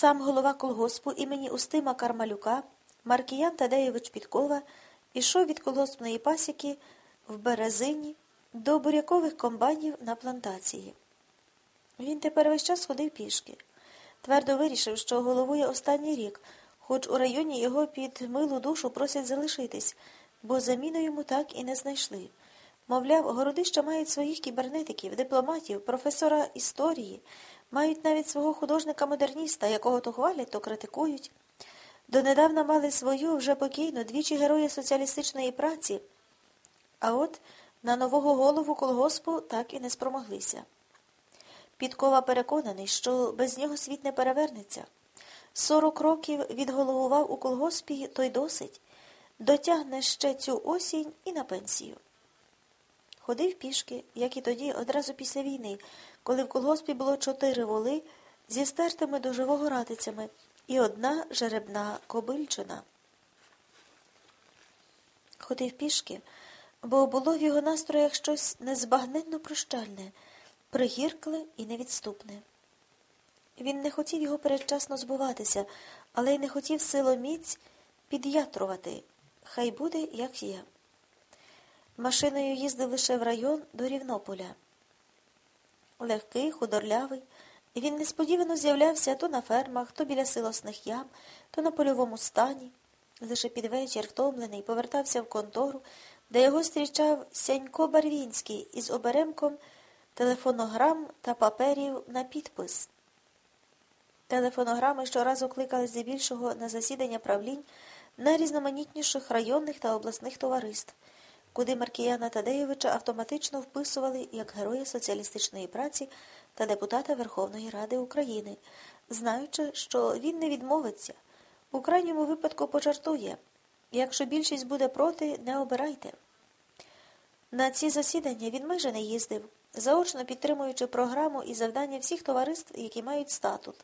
Сам голова колгоспу імені Устима Кармалюка, Маркіян Тадеєвич Підкова, ішов від колгоспної пасіки в березині до бурякових комбайнів на плантації. Він тепер весь час ходив пішки. Твердо вирішив, що головує останній рік, хоч у районі його під милу душу просять залишитись, бо заміну йому так і не знайшли. Мовляв, городища мають своїх кібернетиків, дипломатів, професора історії, мають навіть свого художника-модерніста, якого то хвалять, то критикують. Донедавна мали свою вже покійну двічі героя соціалістичної праці, а от на нового голову колгоспу так і не спромоглися. Підкова переконаний, що без нього світ не перевернеться. Сорок років відголовував у колгоспі, то й досить. Дотягне ще цю осінь і на пенсію. Ходив пішки, як і тоді, одразу після війни, коли в колгоспі було чотири воли зі стертими до живого ратицями і одна жеребна кобильчина. Ходив пішки, бо було в його настроях щось незбагненно прощальне, пригіркле і невідступне. Він не хотів його передчасно збуватися, але й не хотів силоміць під'ятрувати. Хай буде, як є. Машиною їздив лише в район до Рівнополя. Легкий, худорлявий, він несподівано з'являвся то на фермах, то біля силосних ям, то на польовому стані. Лише під вечір, втомлений, повертався в контору, де його зустрічав Сянько Барвінський із оберемком телефонограм та паперів на підпис. Телефонограми щоразу кликали здебільшого на засідання правлінь найрізноманітніших районних та обласних товариств, куди Маркіяна Тадеєвича автоматично вписували як героя соціалістичної праці та депутата Верховної Ради України, знаючи, що він не відмовиться, у крайньому випадку пожартує. Якщо більшість буде проти, не обирайте. На ці засідання він майже не їздив, заочно підтримуючи програму і завдання всіх товариств, які мають статут.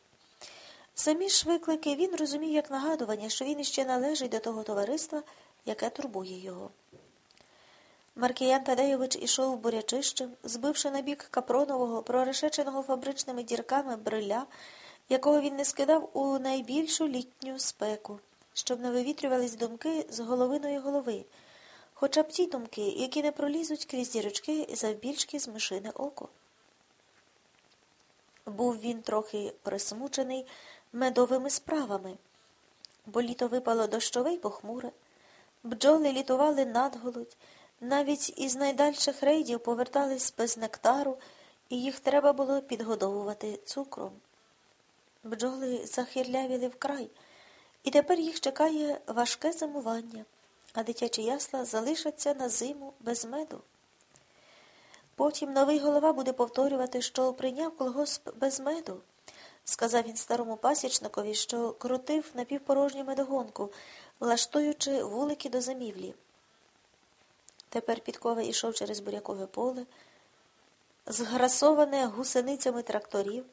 Самі ж виклики він розумів як нагадування, що він іще належить до того товариства, яке турбує його. Маркіян Тадеєвич ішов бурячищем, збивши на бік капронового, прорешеченого фабричними дірками бриля, якого він не скидав у найбільшу літню спеку, щоб не вивітрювались думки з головиної голови, хоча б ті думки, які не пролізуть крізь дірочки завбільшки з мишине око. Був він трохи присмучений медовими справами, бо літо випало дощове й похмуре, бджоли літували надголодь, навіть із найдальших рейдів повертались без нектару, і їх треба було підгодовувати цукром. Бджоли захирлявіли вкрай, і тепер їх чекає важке замування, а дитячі ясла залишаться на зиму без меду. Потім новий голова буде повторювати, що прийняв колгосп без меду, сказав він старому пасічникові, що крутив напівпорожню медогонку, влаштуючи вулики до замівлі. Тепер підкова йшов через бурякове поле, зграсоване гусеницями тракторів,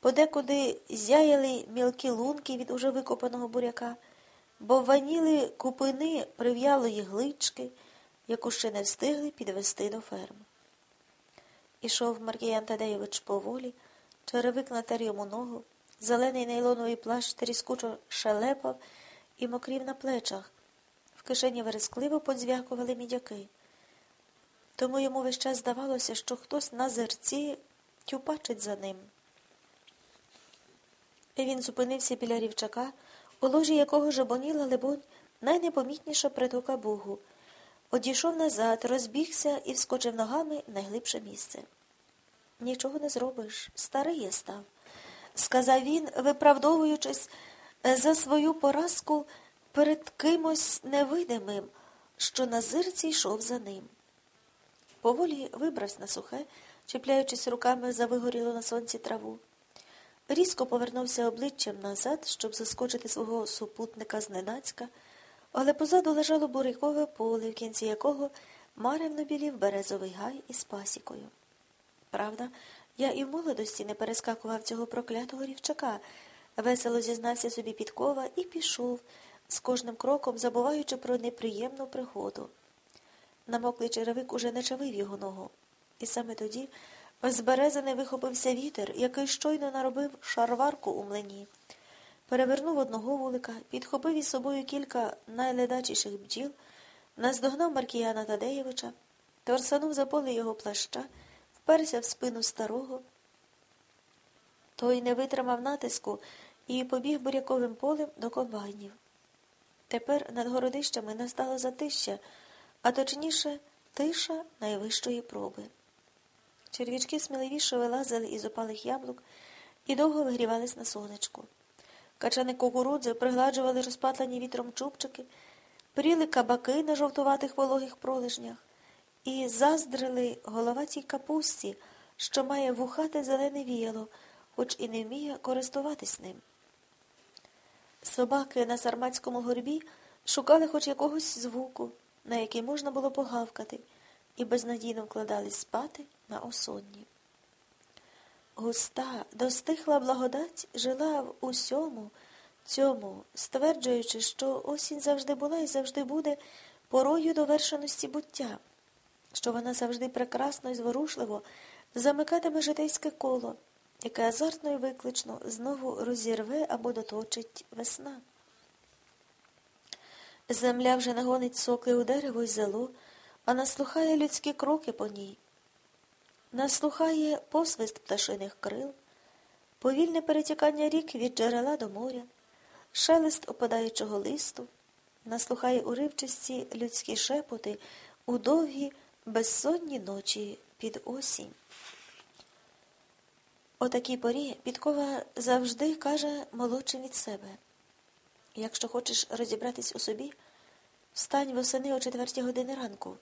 подекуди зяяли мілкі лунки від уже викопаного буряка, бо ваніли купини прив'ялої глички, яку ще не встигли підвести до ферми. Ішов Маркіян Тадеєвич поволі, черевик натер йому ногу, зелений нейлоновий плащ тріскучо шелепав і мокрів на плечах. В кишені верескливо подзвякували мідяки. Тому йому весь час здавалося, що хтось на зерці тюпачить за ним. І він зупинився біля рівчака, у ложі якого жабоніла, либонь, найнепомітніша притука Богу. Одійшов назад, розбігся і вскочив ногами найглибше місце. Нічого не зробиш, старий я став, сказав він, виправдовуючись за свою поразку перед кимось невидимим, що на зирці йшов за ним. Поволі вибрався на сухе, чіпляючись руками за вигорілу на сонці траву. Різко повернувся обличчям назад, щоб заскочити свого супутника зненацька, але позаду лежало бурякове поле, в кінці якого маревно білів березовий гай із пасікою. Правда, я і в молодості не перескакував цього проклятого рівчака, весело зізнався собі підкова і пішов, з кожним кроком забуваючи про неприємну пригоду. Намоклий черевик уже не чавив його ногу. І саме тоді з берези не вихопився вітер, який щойно наробив шарварку у млині. перевернув одного вулика, підхопив із собою кілька найледачіших бджіл, наздогнав Маркіяна Тадеєвича, торсанув за поле його плаща, вперся в спину старого. Той не витримав натиску і побіг буряковим полем до комбайнів. Тепер над городищами настало затища, а точніше тиша найвищої проби. Черв'ячки сміливіше вилазили із опалих яблук і довго вигрівались на сонечку. Качани кукурудзи пригладжували розпатлені вітром чубчики, пріли кабаки на жовтуватих вологих пролежнях і заздрили головатій капусті, що має вухате зелене віяло, хоч і не вміє користуватись ним. Собаки на сарматському горбі шукали хоч якогось звуку, на який можна було погавкати, і безнадійно вкладались спати на осонні. Густа, достихла благодать жила в усьому цьому, стверджуючи, що осінь завжди була і завжди буде порою довершеності буття, що вона завжди прекрасно і зворушливо замикатиме житейське коло, яке азартно і виклично знову розірве або доточить весна. Земля вже нагонить соки у дерево й зело, а наслухає людські кроки по ній. Наслухає посвист пташиних крил, повільне перетікання рік від джерела до моря, шелест опадаючого листу, наслухає уривчасті людські шепоти у довгі, безсонні ночі під осінь. О такій порі Підкова завжди каже молодшим від себе. Якщо хочеш розібратись у собі, встань восени о четвертій години ранку,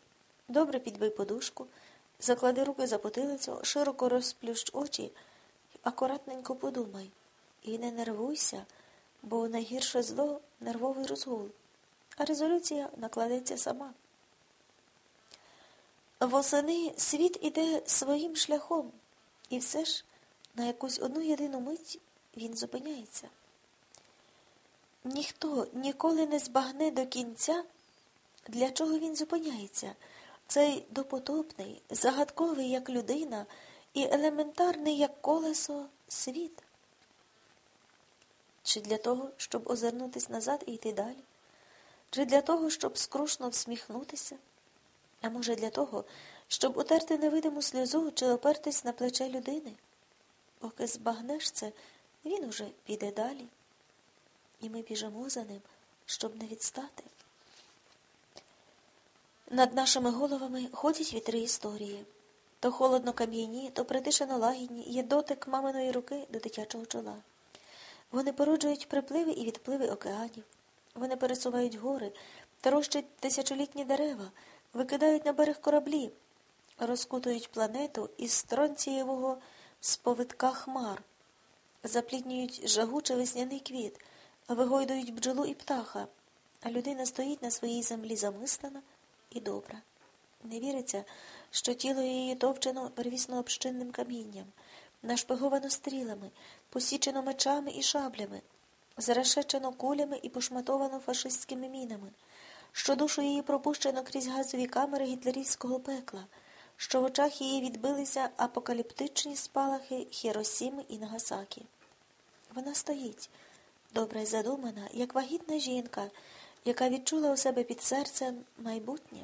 добре підбий подушку, заклади руки за потилицю, широко розплющ очі, акуратненько подумай. І не нервуйся, бо найгірше зло нервовий розгул, а резолюція накладеться сама. Восени світ іде своїм шляхом, і все ж на якусь одну єдину мить він зупиняється. Ніхто ніколи не збагне до кінця, для чого він зупиняється, цей допотопний, загадковий, як людина, і елементарний, як колесо, світ. Чи для того, щоб озирнутися назад і йти далі? Чи для того, щоб скрушно всміхнутися? А може, для того, щоб утерти невидиму сльозу чи опертись на плече людини? Поки збагнеш це, він уже піде далі і ми біжимо за ним, щоб не відстати. Над нашими головами ходять вітри історії. То холодно кам'яні, то притишено лагідні, є дотик маминої руки до дитячого чола. Вони породжують припливи і відпливи океанів. Вони пересувають гори, тарощать тисячолітні дерева, викидають на берег кораблі, розкутують планету із стронцієвого сповитка хмар, запліднюють жагучий весняний квіт вигойдують бджолу і птаха, а людина стоїть на своїй землі замислена і добра. Не віриться, що тіло її товчено первісно общинним камінням, нашпиговано стрілами, посічено мечами і шаблями, зарешечено кулями і пошматовано фашистськими мінами, що душу її пропущено крізь газові камери гітлерівського пекла, що в очах її відбилися апокаліптичні спалахи Хіросіми і Нагасакі. Вона стоїть добре задумана, як вагітна жінка, яка відчула у себе під серцем майбутнє.